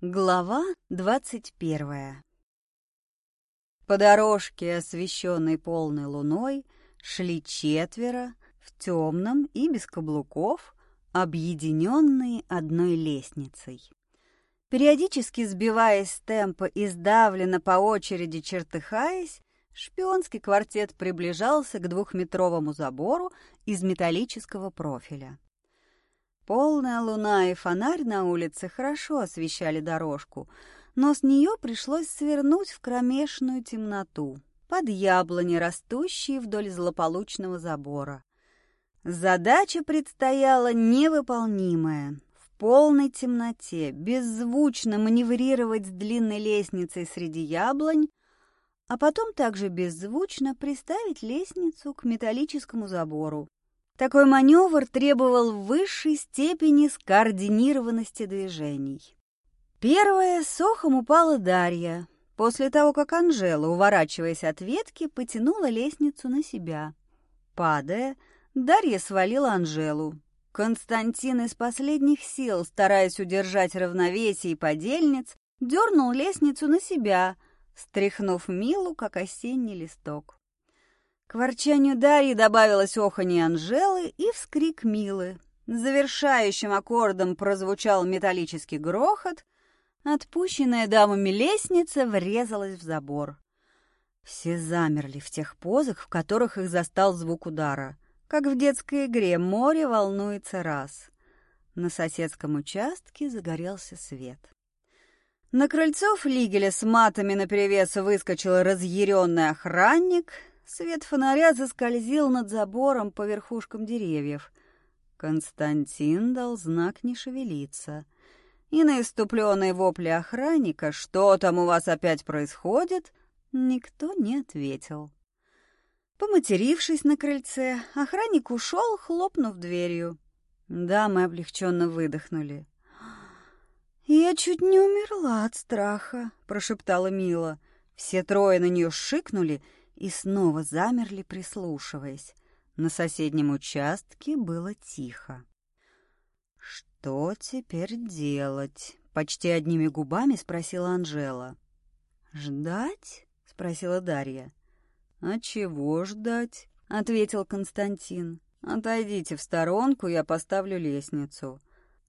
Глава двадцать первая По дорожке, освещенной полной луной, шли четверо в темном и без каблуков, объединенные одной лестницей. Периодически сбиваясь с темпа и сдавленно по очереди чертыхаясь, шпионский квартет приближался к двухметровому забору из металлического профиля. Полная луна и фонарь на улице хорошо освещали дорожку, но с нее пришлось свернуть в кромешную темноту, под яблони, растущие вдоль злополучного забора. Задача предстояла невыполнимая. В полной темноте, беззвучно маневрировать с длинной лестницей среди яблонь, а потом также беззвучно приставить лестницу к металлическому забору. Такой маневр требовал высшей степени скоординированности движений. Первая с охом упала Дарья, после того, как Анжела, уворачиваясь от ветки, потянула лестницу на себя. Падая, Дарья свалила Анжелу. Константин из последних сил, стараясь удержать равновесие и подельниц, дернул лестницу на себя, стряхнув Милу, как осенний листок. К ворчанию Дарьи добавилось оханье Анжелы и вскрик Милы. Завершающим аккордом прозвучал металлический грохот. Отпущенная дамами лестница врезалась в забор. Все замерли в тех позах, в которых их застал звук удара. Как в детской игре «Море волнуется раз». На соседском участке загорелся свет. На крыльцо флигеля с матами наперевес выскочил разъяренный охранник — Свет фонаря заскользил над забором по верхушкам деревьев. Константин дал знак не шевелиться. И на иступленные вопли охранника «Что там у вас опять происходит?» никто не ответил. Поматерившись на крыльце, охранник ушел, хлопнув дверью. Да, мы облегченно выдохнули. «Я чуть не умерла от страха», — прошептала Мила. Все трое на нее шикнули — и снова замерли, прислушиваясь. На соседнем участке было тихо. «Что теперь делать?» — почти одними губами спросила Анжела. «Ждать?» — спросила Дарья. «А чего ждать?» — ответил Константин. «Отойдите в сторонку, я поставлю лестницу».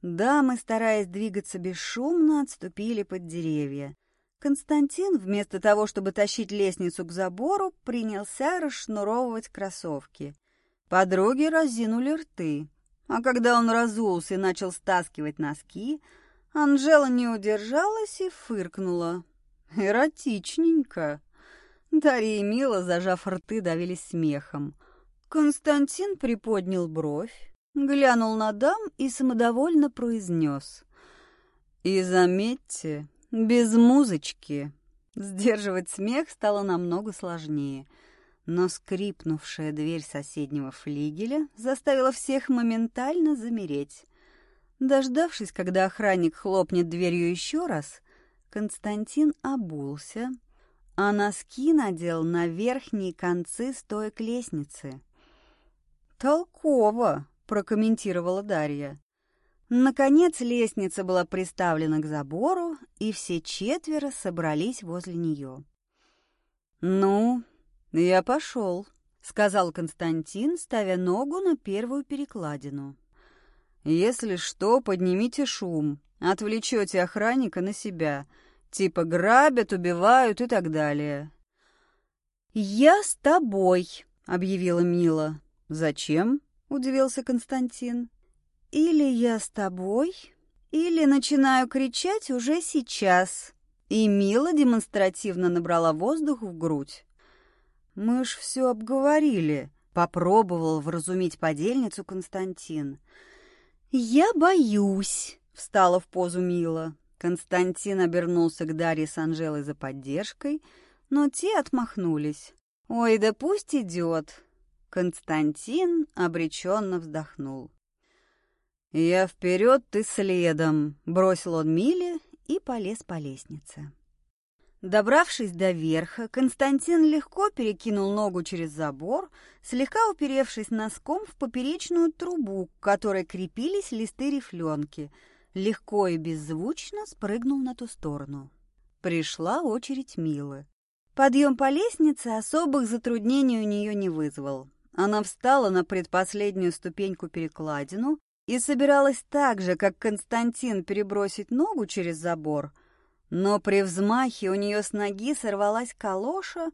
Дамы, стараясь двигаться бесшумно, отступили под деревья. Константин, вместо того, чтобы тащить лестницу к забору, принялся расшнуровывать кроссовки. Подруги разинули рты, а когда он разулся и начал стаскивать носки, Анжела не удержалась и фыркнула. «Эротичненько!» Дарья и Мила, зажав рты, давились смехом. Константин приподнял бровь, глянул на дам и самодовольно произнес. «И заметьте, без музычки. Сдерживать смех стало намного сложнее, но скрипнувшая дверь соседнего флигеля заставила всех моментально замереть. Дождавшись, когда охранник хлопнет дверью еще раз, Константин обулся, а носки надел на верхние концы стоек лестницы. «Толково!» — прокомментировала Дарья. Наконец лестница была приставлена к забору, и все четверо собрались возле нее. «Ну, я пошел», — сказал Константин, ставя ногу на первую перекладину. «Если что, поднимите шум, отвлечете охранника на себя, типа грабят, убивают и так далее». «Я с тобой», — объявила Мила. «Зачем?» — удивился Константин. Или я с тобой, или начинаю кричать уже сейчас. И Мила демонстративно набрала воздух в грудь. Мы ж все обговорили, попробовал вразумить подельницу Константин. Я боюсь, встала в позу Мила. Константин обернулся к Дарье с Анжелой за поддержкой, но те отмахнулись. «Ой, да пусть идет!» Константин обреченно вздохнул. «Я вперед, ты следом!» — бросил он Миле и полез по лестнице. Добравшись до верха, Константин легко перекинул ногу через забор, слегка уперевшись носком в поперечную трубу, к которой крепились листы рифленки. легко и беззвучно спрыгнул на ту сторону. Пришла очередь Милы. Подъем по лестнице особых затруднений у нее не вызвал. Она встала на предпоследнюю ступеньку-перекладину и собиралась так же, как Константин, перебросить ногу через забор, но при взмахе у нее с ноги сорвалась калоша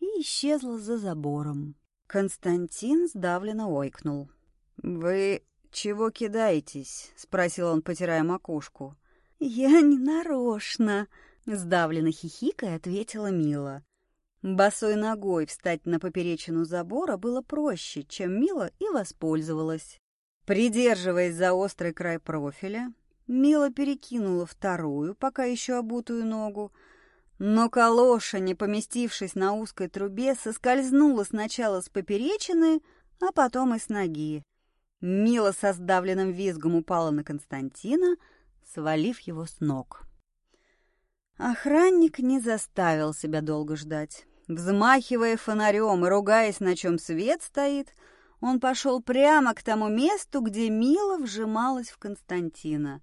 и исчезла за забором. Константин сдавленно ойкнул. «Вы чего кидаетесь?» — спросил он, потирая макушку. «Я не нарочно», — сдавленно хихикая ответила Мила. Босой ногой встать на поперечину забора было проще, чем Мила и воспользовалась. Придерживаясь за острый край профиля, Мила перекинула вторую, пока еще обутую ногу, но калоша, не поместившись на узкой трубе, соскользнула сначала с поперечины, а потом и с ноги. Мила со сдавленным визгом упала на Константина, свалив его с ног. Охранник не заставил себя долго ждать. Взмахивая фонарем и ругаясь, на чем свет стоит, он пошел прямо к тому месту, где Мила вжималась в Константина.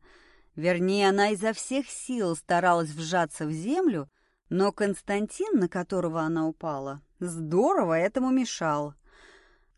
Вернее, она изо всех сил старалась вжаться в землю, но Константин, на которого она упала, здорово этому мешал.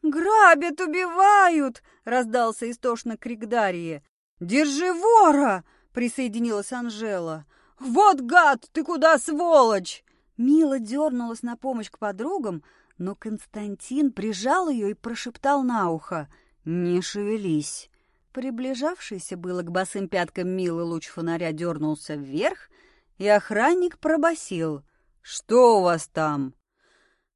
«Грабят, убивают!» — раздался истошно крик Дарьи. «Держи вора!» — присоединилась Анжела. «Вот гад! Ты куда, сволочь?» Мила дернулась на помощь к подругам, но Константин прижал ее и прошептал на ухо «Не шевелись». Приближавшийся было к босым пяткам Милы луч фонаря дернулся вверх, и охранник пробасил «Что у вас там?»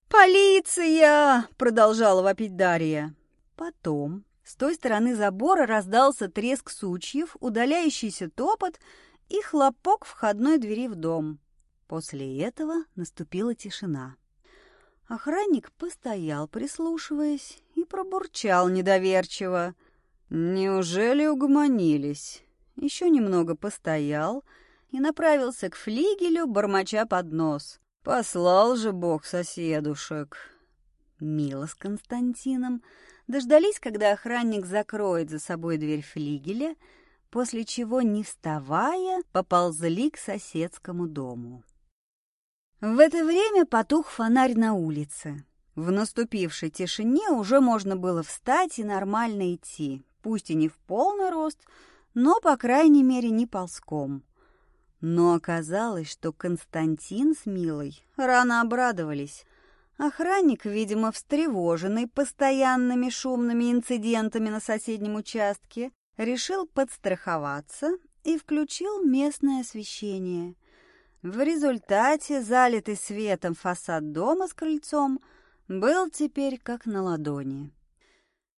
«Полиция!» — продолжала вопить Дарья. Потом с той стороны забора раздался треск сучьев, удаляющийся топот и хлопок входной двери в дом. После этого наступила тишина. Охранник постоял, прислушиваясь, и пробурчал недоверчиво. «Неужели угомонились?» Еще немного постоял и направился к флигелю, бормоча под нос. «Послал же бог соседушек!» Мила с Константином дождались, когда охранник закроет за собой дверь флигеля, после чего, не вставая, поползли к соседскому дому. В это время потух фонарь на улице. В наступившей тишине уже можно было встать и нормально идти, пусть и не в полный рост, но, по крайней мере, не ползком. Но оказалось, что Константин с Милой рано обрадовались. Охранник, видимо, встревоженный постоянными шумными инцидентами на соседнем участке, решил подстраховаться и включил местное освещение. В результате залитый светом фасад дома с крыльцом был теперь как на ладони.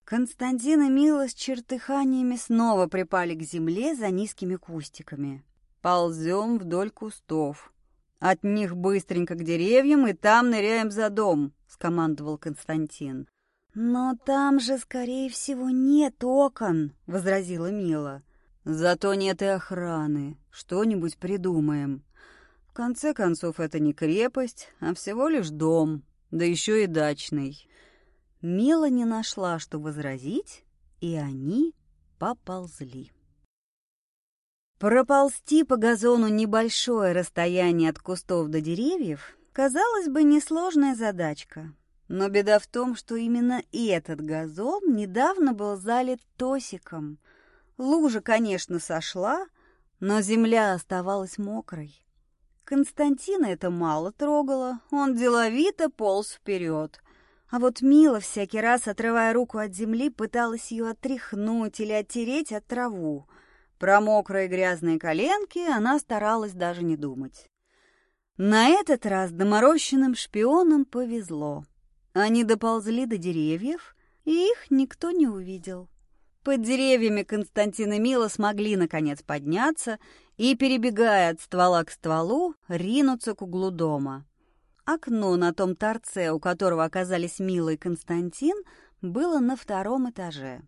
Константин и Мила с чертыханиями снова припали к земле за низкими кустиками. Ползем вдоль кустов. От них быстренько к деревьям и там ныряем за дом, скомандовал Константин. Но там же, скорее всего, нет окон, возразила Мила. Зато нет и охраны. Что-нибудь придумаем. В конце концов, это не крепость, а всего лишь дом, да еще и дачный. Мила не нашла, что возразить, и они поползли. Проползти по газону небольшое расстояние от кустов до деревьев казалось бы несложная задачка. Но беда в том, что именно этот газон недавно был залит тосиком. Лужа, конечно, сошла, но земля оставалась мокрой. Константина это мало трогало, он деловито полз вперед. А вот Мила, всякий раз отрывая руку от земли, пыталась ее отряхнуть или оттереть от траву. Про мокрые грязные коленки она старалась даже не думать. На этот раз доморощенным шпионам повезло. Они доползли до деревьев, и их никто не увидел. Под деревьями Константин и Мила смогли, наконец, подняться и, перебегая от ствола к стволу, ринуться к углу дома. Окно на том торце, у которого оказались Мила и Константин, было на втором этаже.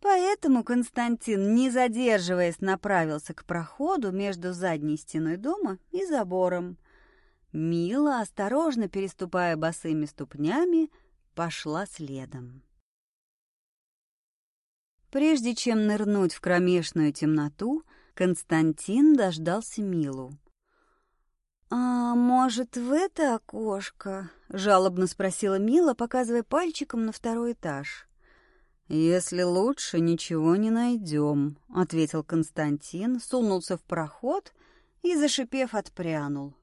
Поэтому Константин, не задерживаясь, направился к проходу между задней стеной дома и забором. Мила, осторожно переступая босыми ступнями, пошла следом. Прежде чем нырнуть в кромешную темноту, Константин дождался Милу. «А может, в это окошко?» — жалобно спросила Мила, показывая пальчиком на второй этаж. «Если лучше, ничего не найдем», — ответил Константин, сунулся в проход и, зашипев, отпрянул.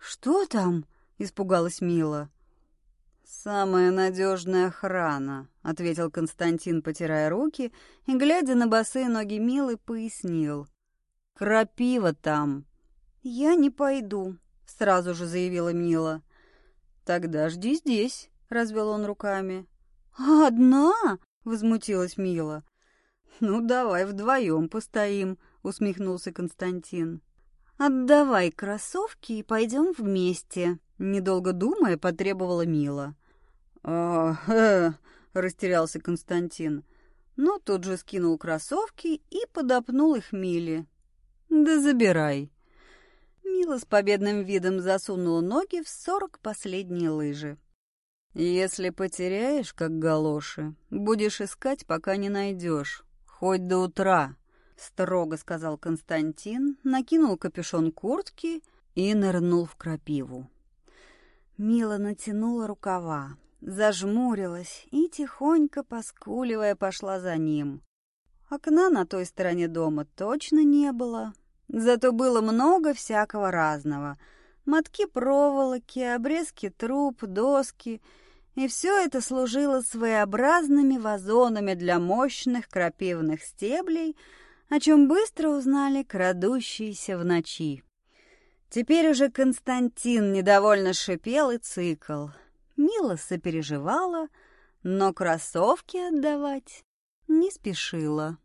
«Что там?» — испугалась Мила. «Самая надежная охрана», — ответил Константин, потирая руки, и, глядя на босые ноги Милы, пояснил. «Крапива там». «Я не пойду», — сразу же заявила Мила. «Тогда жди здесь», — развел он руками. «Одна?» — возмутилась Мила. «Ну, давай вдвоем постоим», — усмехнулся Константин. «Отдавай кроссовки и пойдем вместе», — недолго думая, потребовала Мила. «А, растерялся Константин, но тут же скинул кроссовки и подопнул их Миле. «Да забирай». Мила с победным видом засунула ноги в сорок последние лыжи. «Если потеряешь, как галоши, будешь искать, пока не найдешь. Хоть до утра», — строго сказал Константин, накинул капюшон куртки и нырнул в крапиву. Мила натянула рукава, зажмурилась и, тихонько поскуливая, пошла за ним. Окна на той стороне дома точно не было, зато было много всякого разного. Мотки проволоки, обрезки труб, доски — и все это служило своеобразными вазонами для мощных крапивных стеблей, о чем быстро узнали крадущиеся в ночи. Теперь уже Константин недовольно шипел и цикл. Мила сопереживала, но кроссовки отдавать не спешила.